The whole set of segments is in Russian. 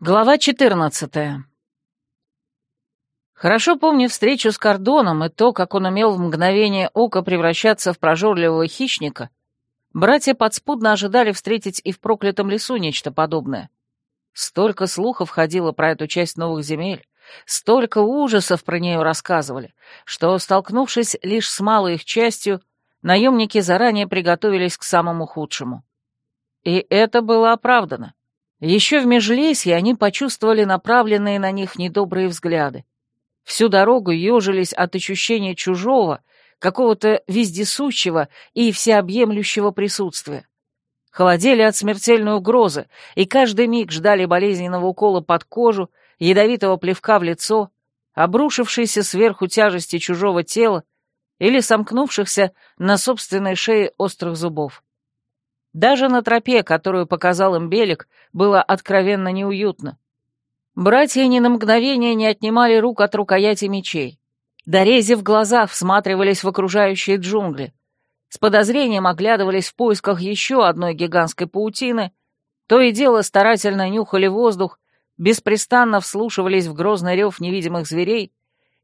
Глава 14 Хорошо помню встречу с Кордоном и то, как он умел в мгновение ока превращаться в прожорливого хищника, братья подспудно ожидали встретить и в проклятом лесу нечто подобное. Столько слухов ходило про эту часть новых земель, столько ужасов про нее рассказывали, что, столкнувшись лишь с малой их частью, наемники заранее приготовились к самому худшему. И это было оправдано. Еще в межлесье они почувствовали направленные на них недобрые взгляды. Всю дорогу ежились от ощущения чужого, какого-то вездесущего и всеобъемлющего присутствия. Холодели от смертельной угрозы, и каждый миг ждали болезненного укола под кожу, ядовитого плевка в лицо, обрушившейся сверху тяжести чужого тела или сомкнувшихся на собственной шее острых зубов. Даже на тропе, которую показал им Белик, было откровенно неуютно. Братья ни на мгновение не отнимали рук от рукояти мечей. Дорези в глазах всматривались в окружающие джунгли. С подозрением оглядывались в поисках еще одной гигантской паутины, то и дело старательно нюхали воздух, беспрестанно вслушивались в грозный рев невидимых зверей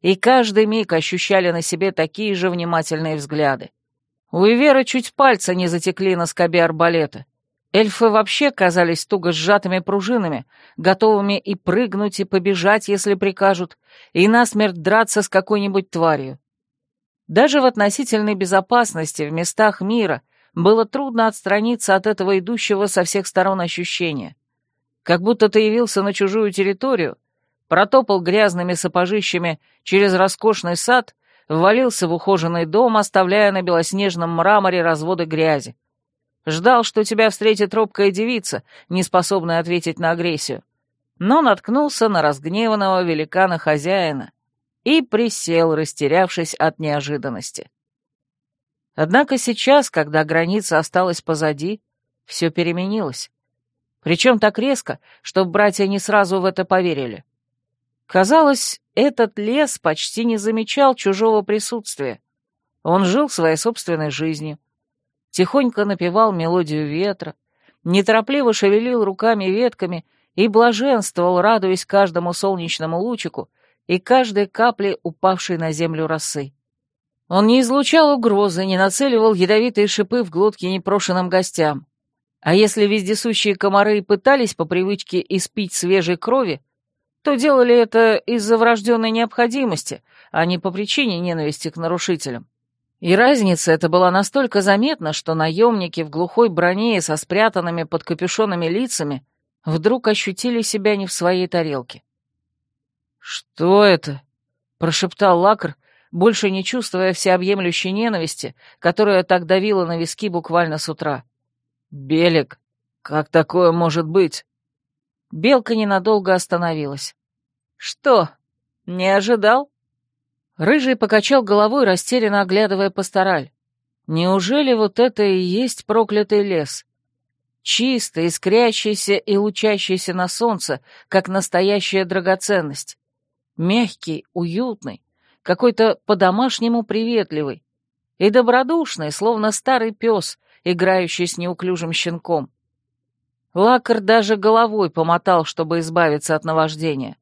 и каждый миг ощущали на себе такие же внимательные взгляды. У Иверы чуть пальца не затекли на скобе арбалета. Эльфы вообще казались туго сжатыми пружинами, готовыми и прыгнуть, и побежать, если прикажут, и насмерть драться с какой-нибудь тварью. Даже в относительной безопасности в местах мира было трудно отстраниться от этого идущего со всех сторон ощущения. Как будто ты явился на чужую территорию, протопал грязными сапожищами через роскошный сад ввалился в ухоженный дом, оставляя на белоснежном мраморе разводы грязи. Ждал, что тебя встретит робкая девица, не способная ответить на агрессию, но наткнулся на разгневанного великана-хозяина и присел, растерявшись от неожиданности. Однако сейчас, когда граница осталась позади, все переменилось. Причем так резко, что братья не сразу в это поверили. Казалось, этот лес почти не замечал чужого присутствия. Он жил своей собственной жизнью. Тихонько напевал мелодию ветра, неторопливо шевелил руками ветками и блаженствовал, радуясь каждому солнечному лучику и каждой капле упавшей на землю росы. Он не излучал угрозы, не нацеливал ядовитые шипы в глотки непрошенным гостям. А если вездесущие комары пытались по привычке испить свежей крови, то делали это из-за врожденной необходимости, а не по причине ненависти к нарушителям. И разница эта была настолько заметна, что наемники в глухой броне и со спрятанными под капюшонами лицами вдруг ощутили себя не в своей тарелке. «Что это?» — прошептал Лакр, больше не чувствуя всеобъемлющей ненависти, которая так давила на виски буквально с утра. «Белик, как такое может быть?» Белка ненадолго остановилась. «Что, не ожидал?» Рыжий покачал головой, растерянно оглядывая пастораль. «Неужели вот это и есть проклятый лес?» Чистый, искрящийся и лучащийся на солнце, как настоящая драгоценность. Мягкий, уютный, какой-то по-домашнему приветливый и добродушный, словно старый пес, играющий с неуклюжим щенком. Лакар даже головой помотал, чтобы избавиться от наваждения.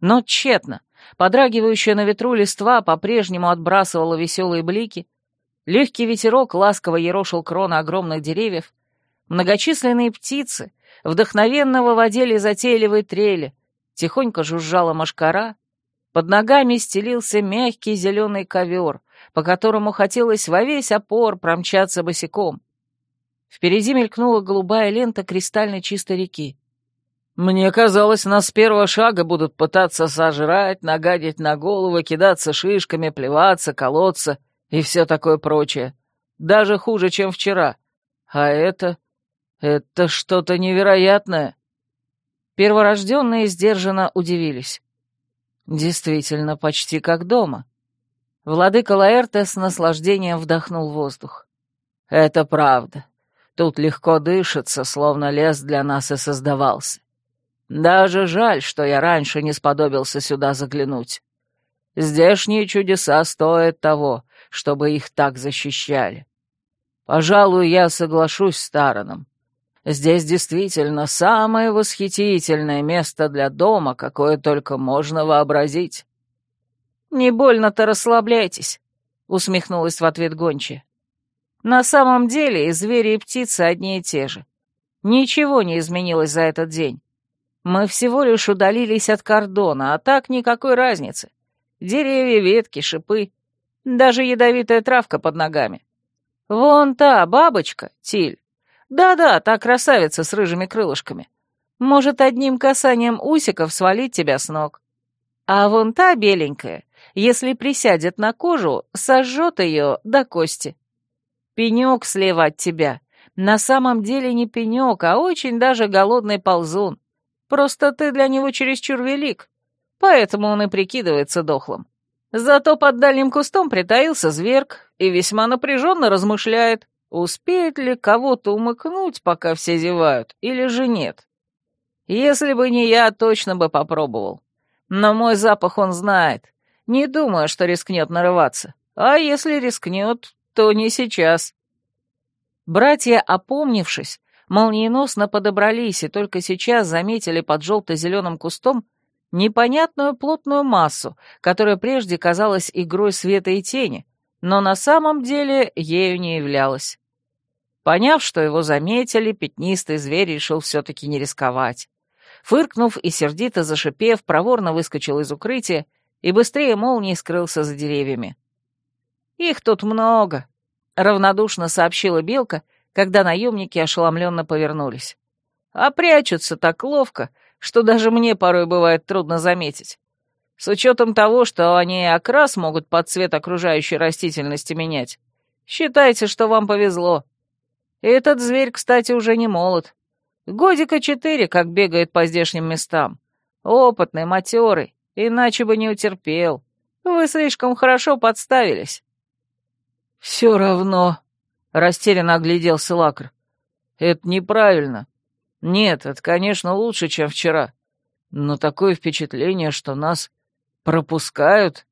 Но тщетно. Подрагивающая на ветру листва по-прежнему отбрасывала веселые блики. Легкий ветерок ласково ерошил кроны огромных деревьев. Многочисленные птицы вдохновенно выводили затейливые трели. Тихонько жужжала мошкара. Под ногами стелился мягкий зеленый ковер, по которому хотелось во весь опор промчаться босиком. Впереди мелькнула голубая лента кристально чистой реки. «Мне казалось, нас с первого шага будут пытаться сожрать, нагадить на голову, кидаться шишками, плеваться, колоться и все такое прочее. Даже хуже, чем вчера. А это... это что-то невероятное». Перворожденные сдержанно удивились. Действительно, почти как дома. Владыка Лаэрте с наслаждением вдохнул воздух. «Это правда. Тут легко дышится, словно лес для нас и создавался. Даже жаль, что я раньше не сподобился сюда заглянуть. Здешние чудеса стоят того, чтобы их так защищали. Пожалуй, я соглашусь с Тараном. Здесь действительно самое восхитительное место для дома, какое только можно вообразить». «Не больно-то расслабляйтесь», — усмехнулась в ответ гончая. «На самом деле и звери, и птицы одни и те же. Ничего не изменилось за этот день. Мы всего лишь удалились от кордона, а так никакой разницы. Деревья, ветки, шипы, даже ядовитая травка под ногами. Вон та бабочка, Тиль. Да-да, та красавица с рыжими крылышками. Может одним касанием усиков свалить тебя с ног. А вон та беленькая, если присядет на кожу, сожжет ее до кости. Пенек слева от тебя. На самом деле не пенек, а очень даже голодный ползун. Просто ты для него чересчур велик, поэтому он и прикидывается дохлым. Зато под дальним кустом притаился зверг и весьма напряженно размышляет, успеет ли кого-то умыкнуть, пока все зевают, или же нет. Если бы не я, точно бы попробовал. Но мой запах он знает. Не думаю, что рискнет нарываться. А если рискнет, то не сейчас. Братья, опомнившись, молниеносно подобрались и только сейчас заметили под желто-зеленым кустом непонятную плотную массу, которая прежде казалась игрой света и тени, но на самом деле ею не являлась. Поняв, что его заметили, пятнистый зверь решил все-таки не рисковать. Фыркнув и сердито зашипев, проворно выскочил из укрытия и быстрее молнии скрылся за деревьями. «Их тут много», — равнодушно сообщила Белка, когда наемники ошеломленно повернулись. «А прячутся так ловко, что даже мне порой бывает трудно заметить. С учетом того, что они окрас могут под цвет окружающей растительности менять. Считайте, что вам повезло. Этот зверь, кстати, уже не молод. Годика четыре, как бегает по здешним местам. Опытный, матерый, иначе бы не утерпел. Вы слишком хорошо подставились. «Все равно», — растерянно огляделся Лакр. «Это неправильно. Нет, это, конечно, лучше, чем вчера. Но такое впечатление, что нас пропускают...»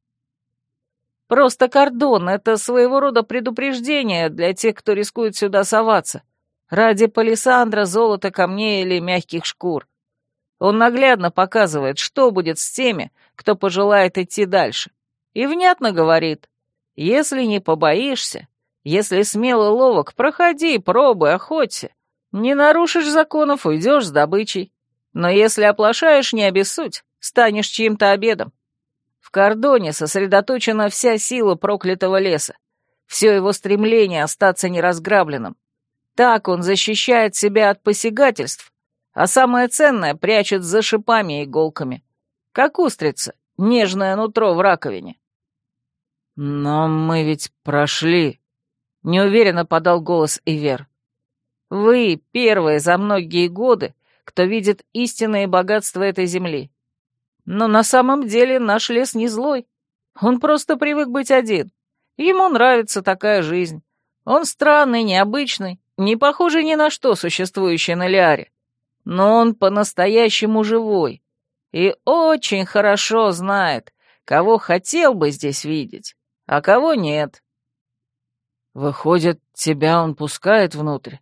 «Просто кордон — это своего рода предупреждение для тех, кто рискует сюда соваться. Ради палисандра, золота, камней или мягких шкур. Он наглядно показывает, что будет с теми, кто пожелает идти дальше. И внятно говорит, если не побоишься, если смело ловок, проходи, пробуй, охоться. Не нарушишь законов, уйдешь с добычей. Но если оплошаешь, не обессудь, станешь чьим-то обедом. В кордоне сосредоточена вся сила проклятого леса, все его стремление остаться неразграбленным. Так он защищает себя от посягательств, а самое ценное прячет за шипами и иголками. Как устрица, нежное нутро в раковине. «Но мы ведь прошли», — неуверенно подал голос Ивер. «Вы первые за многие годы, кто видит истинные богатства этой земли. Но на самом деле наш лес не злой. Он просто привык быть один. Ему нравится такая жизнь. Он странный, необычный, не похожий ни на что, существующее на Лиаре. Но он по-настоящему живой и очень хорошо знает, кого хотел бы здесь видеть, а кого нет. Выходит, тебя он пускает внутрь?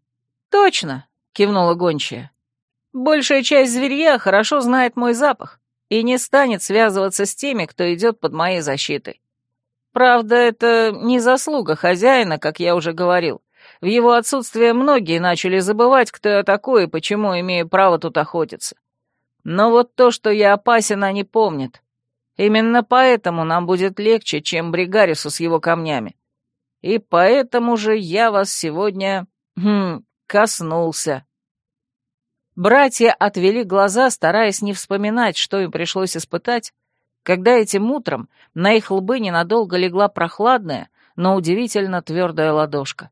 Точно, кивнула гончая. Большая часть зверья хорошо знает мой запах и не станет связываться с теми, кто идет под моей защитой. Правда, это не заслуга хозяина, как я уже говорил. В его отсутствие многие начали забывать, кто я такой и почему имею право тут охотиться. Но вот то, что я опасен, они помнят. Именно поэтому нам будет легче, чем Бригарису с его камнями. И поэтому же я вас сегодня... Хм, коснулся». Братья отвели глаза, стараясь не вспоминать, что им пришлось испытать, когда этим утром на их лбы ненадолго легла прохладная, но удивительно твердая ладошка.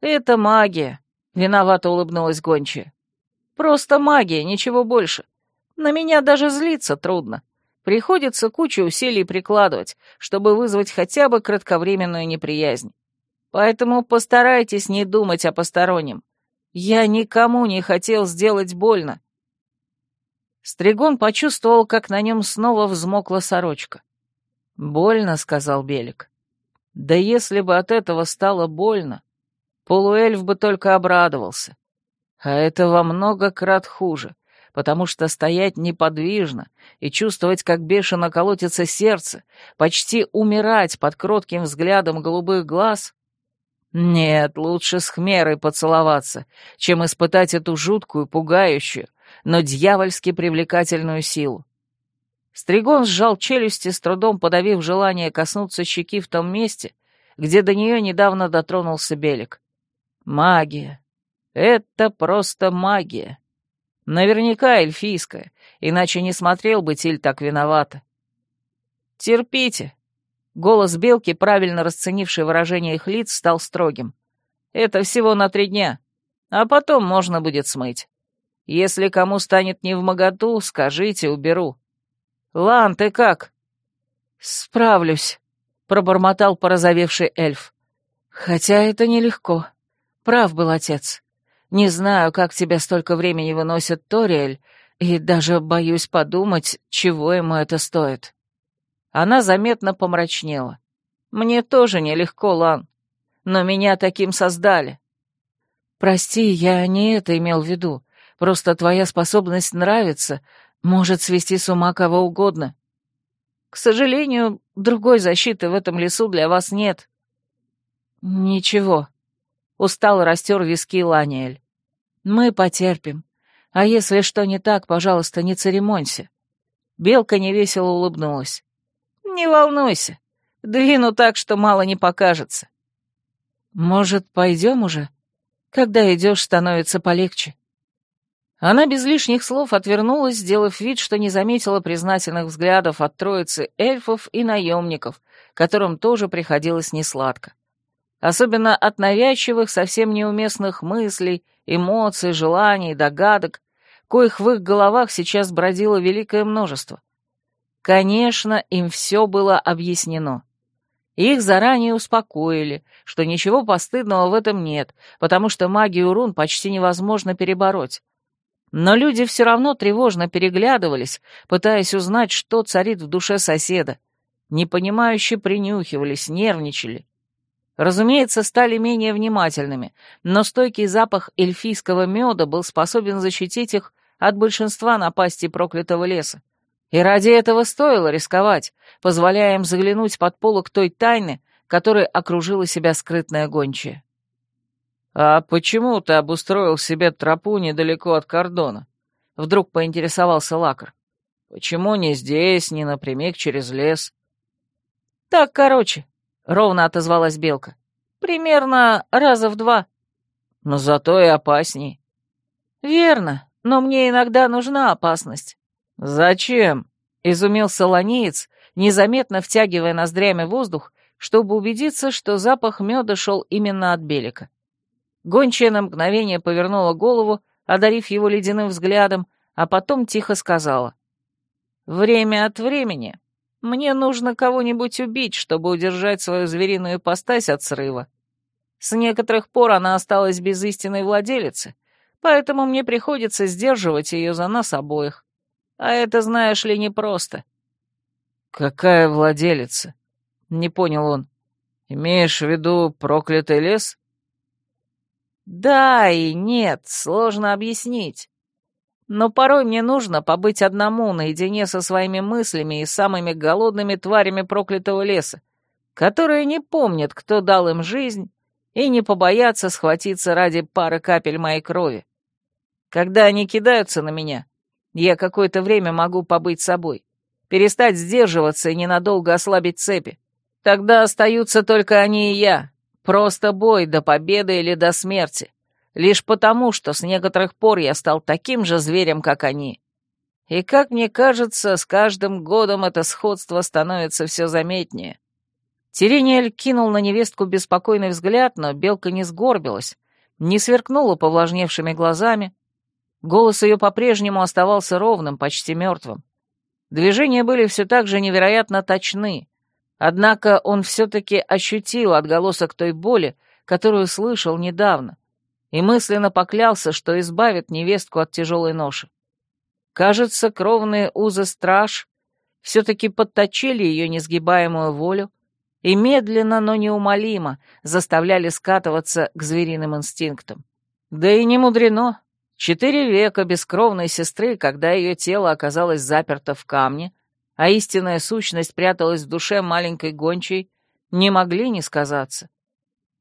«Это магия», — виновато улыбнулась гончая. «Просто магия, ничего больше. На меня даже злиться трудно. Приходится кучу усилий прикладывать, чтобы вызвать хотя бы кратковременную неприязнь. Поэтому постарайтесь не думать о постороннем. Я никому не хотел сделать больно». Стригон почувствовал, как на нем снова взмокла сорочка. «Больно», — сказал Белик. «Да если бы от этого стало больно, Полуэльф бы только обрадовался. А это во много крат хуже, потому что стоять неподвижно и чувствовать, как бешено колотится сердце, почти умирать под кротким взглядом голубых глаз... Нет, лучше с Хмерой поцеловаться, чем испытать эту жуткую, пугающую, но дьявольски привлекательную силу. Стригон сжал челюсти, с трудом подавив желание коснуться щеки в том месте, где до нее недавно дотронулся Белик. Магия. Это просто магия. Наверняка эльфийская, иначе не смотрел бы Тиль так виновата. «Терпите». Голос Белки, правильно расценивший выражение их лиц, стал строгим. «Это всего на три дня, а потом можно будет смыть. Если кому станет невмоготу, скажите, уберу. Лан, ты как?» «Справлюсь», — пробормотал порозовевший эльф. «Хотя это нелегко. Прав был отец. Не знаю, как тебя столько времени выносит Ториэль, и даже боюсь подумать, чего ему это стоит». Она заметно помрачнела. «Мне тоже нелегко, Лан, но меня таким создали». «Прости, я не это имел в виду. Просто твоя способность нравится, может свести с ума кого угодно. К сожалению, другой защиты в этом лесу для вас нет». «Ничего», — устал растер виски Ланиэль. Мы потерпим. А если что не так, пожалуйста, не церемонься. Белка невесело улыбнулась. Не волнуйся. Двину так, что мало не покажется. Может, пойдем уже? Когда идешь, становится полегче. Она без лишних слов отвернулась, сделав вид, что не заметила признательных взглядов от троицы эльфов и наемников, которым тоже приходилось несладко особенно от навязчивых, совсем неуместных мыслей, эмоций, желаний, догадок, коих в их головах сейчас бродило великое множество. Конечно, им все было объяснено. Их заранее успокоили, что ничего постыдного в этом нет, потому что магию рун почти невозможно перебороть. Но люди все равно тревожно переглядывались, пытаясь узнать, что царит в душе соседа. Непонимающе принюхивались, нервничали. Разумеется, стали менее внимательными, но стойкий запах эльфийского меда был способен защитить их от большинства напастей проклятого леса. И ради этого стоило рисковать, позволяя им заглянуть под полок той тайны, которой окружила себя скрытная гончая. «А почему ты обустроил себе тропу недалеко от кордона?» — вдруг поинтересовался Лакар. «Почему не здесь, не напрямик через лес?» «Так, короче, ровно отозвалась Белка. Примерно раза в два. Но зато и опасней. Верно, но мне иногда нужна опасность. Зачем? Изумился ланеец, незаметно втягивая ноздрями воздух, чтобы убедиться, что запах меда шел именно от Белика. Гончая на мгновение повернула голову, одарив его ледяным взглядом, а потом тихо сказала. «Время от времени мне нужно кого-нибудь убить, чтобы удержать свою звериную ипостась от срыва. С некоторых пор она осталась без истинной владелицы, поэтому мне приходится сдерживать ее за нас обоих. А это, знаешь ли, непросто. «Какая владелица?» — не понял он. «Имеешь в виду проклятый лес?» «Да и нет, сложно объяснить но порой мне нужно побыть одному наедине со своими мыслями и самыми голодными тварями проклятого леса, которые не помнят, кто дал им жизнь, и не побоятся схватиться ради пары капель моей крови. Когда они кидаются на меня, я какое-то время могу побыть собой, перестать сдерживаться и ненадолго ослабить цепи. Тогда остаются только они и я, просто бой до победы или до смерти лишь потому, что с некоторых пор я стал таким же зверем, как они. И, как мне кажется, с каждым годом это сходство становится все заметнее. Терениэль кинул на невестку беспокойный взгляд, но белка не сгорбилась, не сверкнула повлажневшими глазами. Голос ее по-прежнему оставался ровным, почти мертвым. Движения были все так же невероятно точны, однако он все-таки ощутил отголосок той боли, которую слышал недавно, и мысленно поклялся, что избавит невестку от тяжелой ноши. Кажется, кровные узы страж все-таки подточили ее несгибаемую волю и медленно, но неумолимо заставляли скатываться к звериным инстинктам. Да и не мудрено, Четыре века бескровной сестры, когда ее тело оказалось заперто в камне, а истинная сущность пряталась в душе маленькой гончей, не могли не сказаться.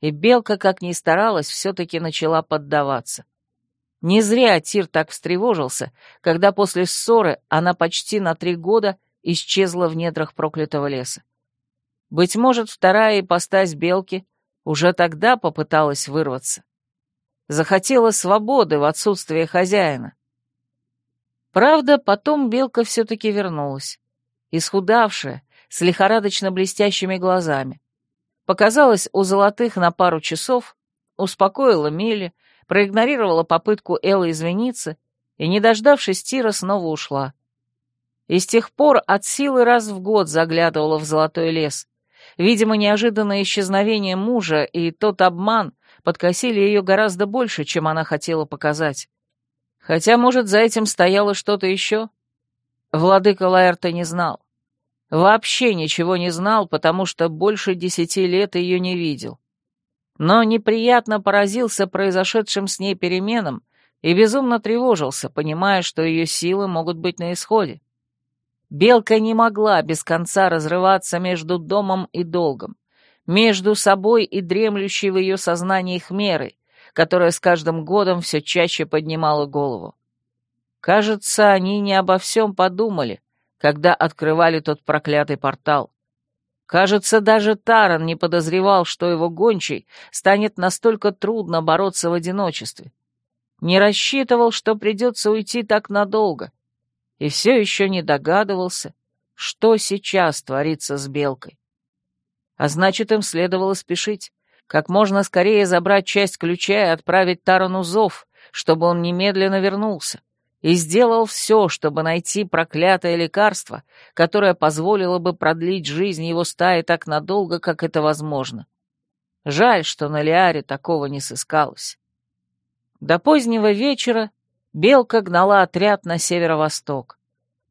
И белка, как ни старалась, все-таки начала поддаваться. Не зря Тир так встревожился, когда после ссоры она почти на три года исчезла в недрах проклятого леса. Быть может, вторая ипостась белки уже тогда попыталась вырваться. Захотела свободы в отсутствие хозяина. Правда, потом белка все-таки вернулась, исхудавшая, с лихорадочно блестящими глазами. Показалась у золотых на пару часов, успокоила Милли, проигнорировала попытку Эллы извиниться и, не дождавшись Тира, снова ушла. И с тех пор от силы раз в год заглядывала в золотой лес. Видимо, неожиданное исчезновение мужа и тот обман подкосили ее гораздо больше, чем она хотела показать. Хотя, может, за этим стояло что-то еще? Владыка Лаэрта не знал. Вообще ничего не знал, потому что больше десяти лет ее не видел но неприятно поразился произошедшим с ней переменам и безумно тревожился, понимая, что ее силы могут быть на исходе. Белка не могла без конца разрываться между домом и долгом, между собой и дремлющей в ее сознании хмерой, которая с каждым годом все чаще поднимала голову. Кажется, они не обо всем подумали, когда открывали тот проклятый портал. Кажется, даже Таран не подозревал, что его гончий станет настолько трудно бороться в одиночестве. Не рассчитывал, что придется уйти так надолго. И все еще не догадывался, что сейчас творится с Белкой. А значит, им следовало спешить, как можно скорее забрать часть ключа и отправить Тарану зов, чтобы он немедленно вернулся и сделал все, чтобы найти проклятое лекарство, которое позволило бы продлить жизнь его стаи так надолго, как это возможно. Жаль, что на Лиаре такого не сыскалось. До позднего вечера Белка гнала отряд на северо-восток.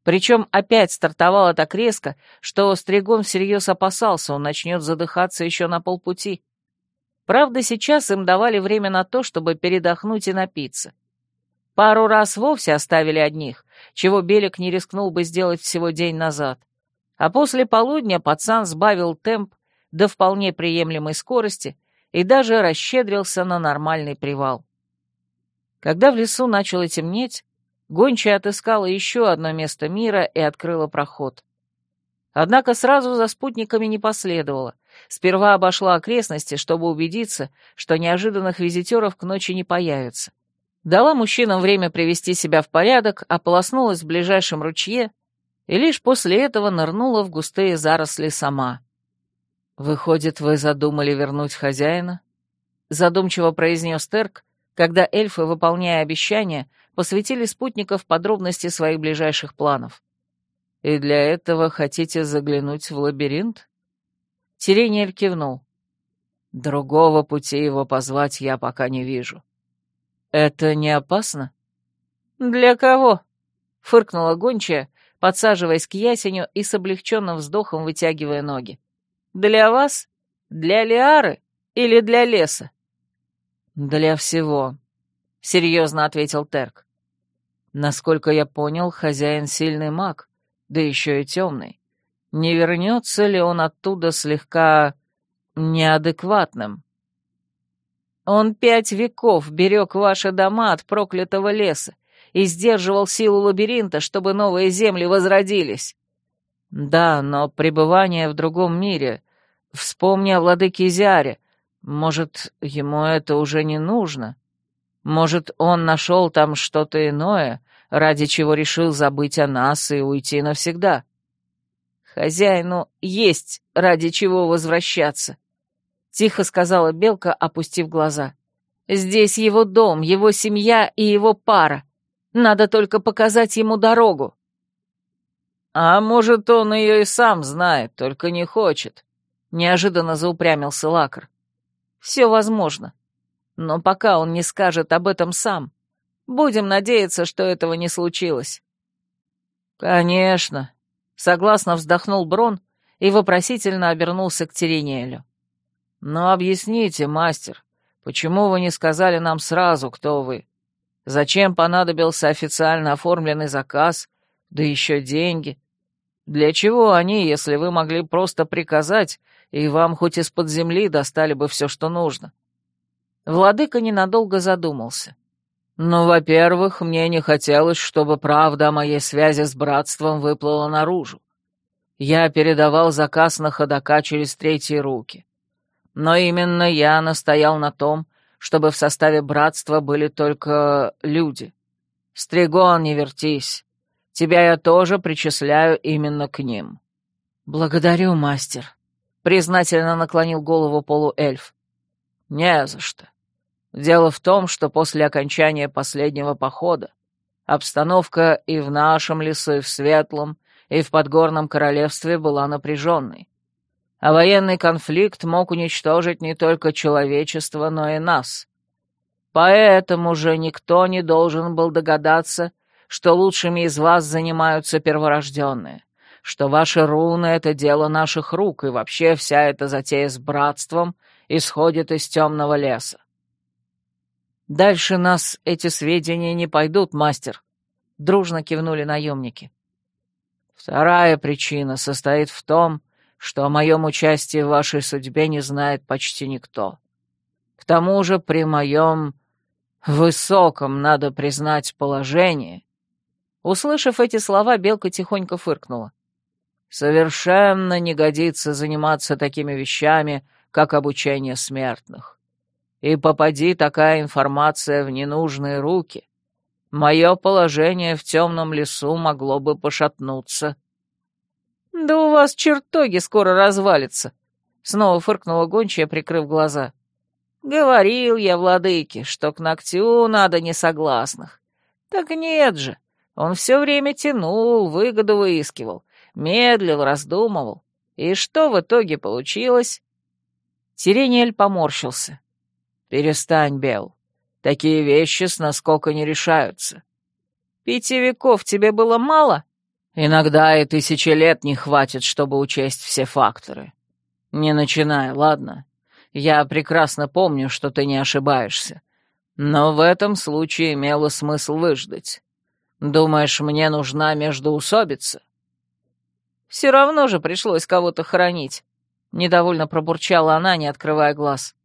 Причем опять стартовала так резко, что Стригон всерьез опасался, он начнет задыхаться еще на полпути. Правда, сейчас им давали время на то, чтобы передохнуть и напиться. Пару раз вовсе оставили одних, чего Белик не рискнул бы сделать всего день назад. А после полудня пацан сбавил темп до вполне приемлемой скорости и даже расщедрился на нормальный привал. Когда в лесу начало темнеть, гончая отыскала еще одно место мира и открыла проход. Однако сразу за спутниками не последовало. Сперва обошла окрестности, чтобы убедиться, что неожиданных визитеров к ночи не появится дала мужчинам время привести себя в порядок, ополоснулась в ближайшем ручье и лишь после этого нырнула в густые заросли сама. «Выходит, вы задумали вернуть хозяина?» — задумчиво произнес Терк, когда эльфы, выполняя обещания, посвятили спутников подробности своих ближайших планов. «И для этого хотите заглянуть в лабиринт?» Тирениэль кивнул. «Другого пути его позвать я пока не вижу. «Это не опасно?» «Для кого?» — фыркнула гончая, подсаживаясь к ясеню и с облегченным вздохом вытягивая ноги. «Для вас? Для Лиары или для леса?» «Для всего», — серьезно ответил Терк. «Насколько я понял, хозяин сильный маг, да еще и темный. Не вернется ли он оттуда слегка неадекватным?» Он пять веков берег ваши дома от проклятого леса и сдерживал силу лабиринта, чтобы новые земли возродились. Да, но пребывание в другом мире... Вспомни о владыке Изяре. Может, ему это уже не нужно? Может, он нашел там что-то иное, ради чего решил забыть о нас и уйти навсегда? Хозяину есть ради чего возвращаться. — тихо сказала Белка, опустив глаза. «Здесь его дом, его семья и его пара. Надо только показать ему дорогу». «А может, он ее и сам знает, только не хочет», — неожиданно заупрямился Лакар. «Все возможно. Но пока он не скажет об этом сам, будем надеяться, что этого не случилось». «Конечно», — согласно вздохнул Брон и вопросительно обернулся к Терениэлю. «Но объясните, мастер, почему вы не сказали нам сразу, кто вы? Зачем понадобился официально оформленный заказ, да еще деньги? Для чего они, если вы могли просто приказать, и вам хоть из-под земли достали бы все, что нужно?» Владыка ненадолго задумался. «Ну, во-первых, мне не хотелось, чтобы правда о моей связи с братством выплыла наружу. Я передавал заказ на ходока через третьи руки. Но именно я настоял на том, чтобы в составе братства были только люди. Стригон, не вертись. Тебя я тоже причисляю именно к ним». «Благодарю, мастер», — признательно наклонил голову полуэльф. «Не за что. Дело в том, что после окончания последнего похода обстановка и в нашем лесу, и в Светлом, и в Подгорном Королевстве была напряженной а военный конфликт мог уничтожить не только человечество, но и нас. Поэтому же никто не должен был догадаться, что лучшими из вас занимаются перворожденные, что ваши руны — это дело наших рук, и вообще вся эта затея с братством исходит из темного леса. Дальше нас эти сведения не пойдут, мастер, — дружно кивнули наемники. Вторая причина состоит в том, что о моем участии в вашей судьбе не знает почти никто. К тому же при моем высоком, надо признать, положении...» Услышав эти слова, Белка тихонько фыркнула. «Совершенно не годится заниматься такими вещами, как обучение смертных. И попади такая информация в ненужные руки, мое положение в темном лесу могло бы пошатнуться». «Да у вас чертоги скоро развалится!» Снова фыркнула гончая, прикрыв глаза. «Говорил я, владыке, что к ногтю надо несогласных. Так нет же, он все время тянул, выгоду выискивал, медлил, раздумывал. И что в итоге получилось?» Сирениэль поморщился. «Перестань, Бел. Такие вещи с наскока не решаются». «Пяти веков тебе было мало?» Иногда и тысячи лет не хватит, чтобы учесть все факторы. Не начинай, ладно? Я прекрасно помню, что ты не ошибаешься. Но в этом случае имело смысл выждать. Думаешь, мне нужна междоусобица? Все равно же пришлось кого-то хоронить. Недовольно пробурчала она, не открывая глаз.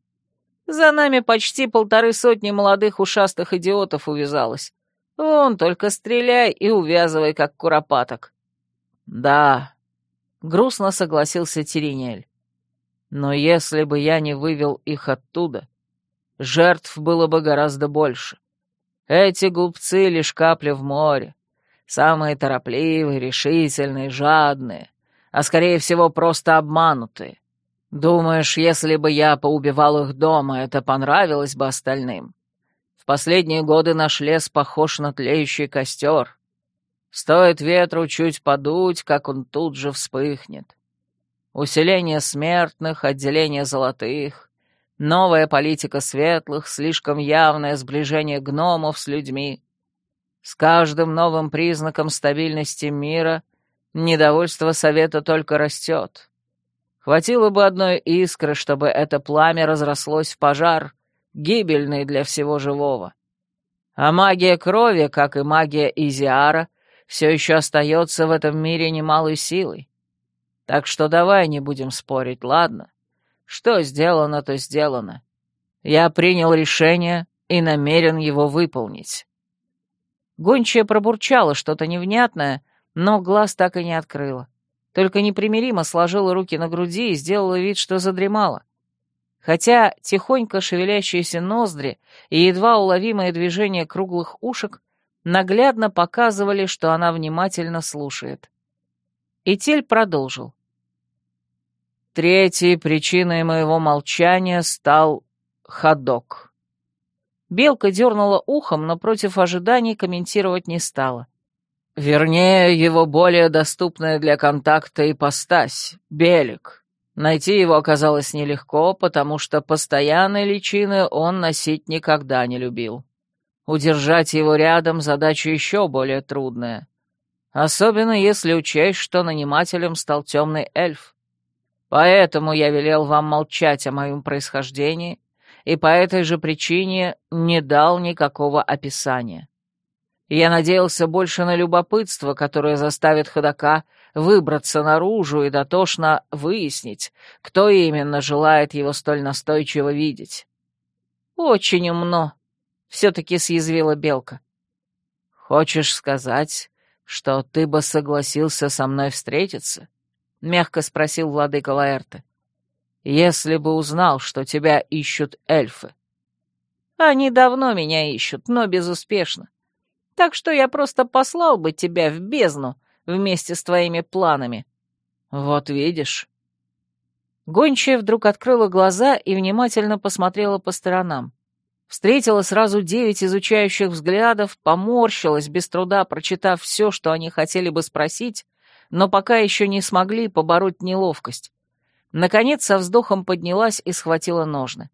За нами почти полторы сотни молодых ушастых идиотов увязалось. Вон, только стреляй и увязывай, как куропаток. Да, грустно согласился Теринель. Но если бы я не вывел их оттуда, жертв было бы гораздо больше. Эти глупцы лишь капли в море. Самые торопливые, решительные, жадные, а скорее всего просто обманутые. Думаешь, если бы я поубивал их дома, это понравилось бы остальным? Последние годы наш лес похож на тлеющий костер. Стоит ветру чуть подуть, как он тут же вспыхнет. Усиление смертных, отделение золотых, новая политика светлых, слишком явное сближение гномов с людьми. С каждым новым признаком стабильности мира недовольство Совета только растет. Хватило бы одной искры, чтобы это пламя разрослось в пожар — гибельный для всего живого. А магия крови, как и магия Изиара, все еще остается в этом мире немалой силой. Так что давай не будем спорить, ладно? Что сделано, то сделано. Я принял решение и намерен его выполнить. Гончая пробурчала что-то невнятное, но глаз так и не открыла. Только непримиримо сложила руки на груди и сделала вид, что задремала хотя тихонько шевелящиеся ноздри и едва уловимое движение круглых ушек наглядно показывали, что она внимательно слушает. И Тель продолжил. Третьей причиной моего молчания стал ходок. Белка дернула ухом, но против ожиданий комментировать не стала. Вернее, его более доступная для контакта ипостась — Белик. Найти его оказалось нелегко, потому что постоянной личины он носить никогда не любил. Удержать его рядом задача еще более трудная. Особенно если учесть, что нанимателем стал темный эльф. Поэтому я велел вам молчать о моем происхождении и по этой же причине не дал никакого описания. Я надеялся больше на любопытство, которое заставит ходока выбраться наружу и дотошно выяснить, кто именно желает его столь настойчиво видеть. «Очень умно», — все-таки съязвила Белка. «Хочешь сказать, что ты бы согласился со мной встретиться?» — мягко спросил владыка Лаэрте. «Если бы узнал, что тебя ищут эльфы». «Они давно меня ищут, но безуспешно. Так что я просто послал бы тебя в бездну вместе с твоими планами. Вот видишь». Гончая вдруг открыла глаза и внимательно посмотрела по сторонам. Встретила сразу девять изучающих взглядов, поморщилась, без труда прочитав все, что они хотели бы спросить, но пока еще не смогли побороть неловкость. Наконец со вздохом поднялась и схватила ножны.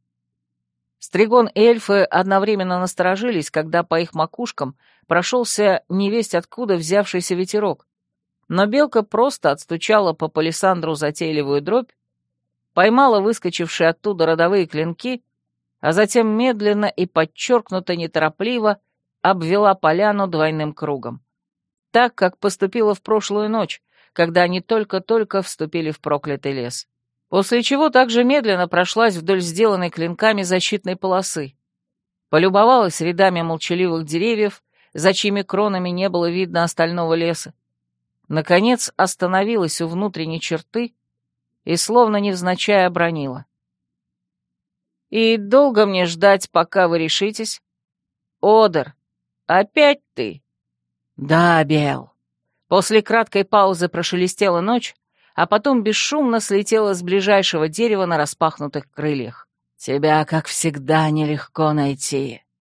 Стригон и эльфы одновременно насторожились, когда по их макушкам прошелся невесть откуда взявшийся ветерок. Но белка просто отстучала по палисандру затейливую дробь, поймала выскочившие оттуда родовые клинки, а затем медленно и подчеркнуто неторопливо обвела поляну двойным кругом. Так, как поступила в прошлую ночь, когда они только-только вступили в проклятый лес после чего также медленно прошлась вдоль сделанной клинками защитной полосы. Полюбовалась рядами молчаливых деревьев, за чьими кронами не было видно остального леса. Наконец остановилась у внутренней черты и словно невзначай обронила. «И долго мне ждать, пока вы решитесь? Одер, опять ты?» «Да, Бел». После краткой паузы прошелестела ночь, а потом бесшумно слетела с ближайшего дерева на распахнутых крыльях. «Тебя, как всегда, нелегко найти».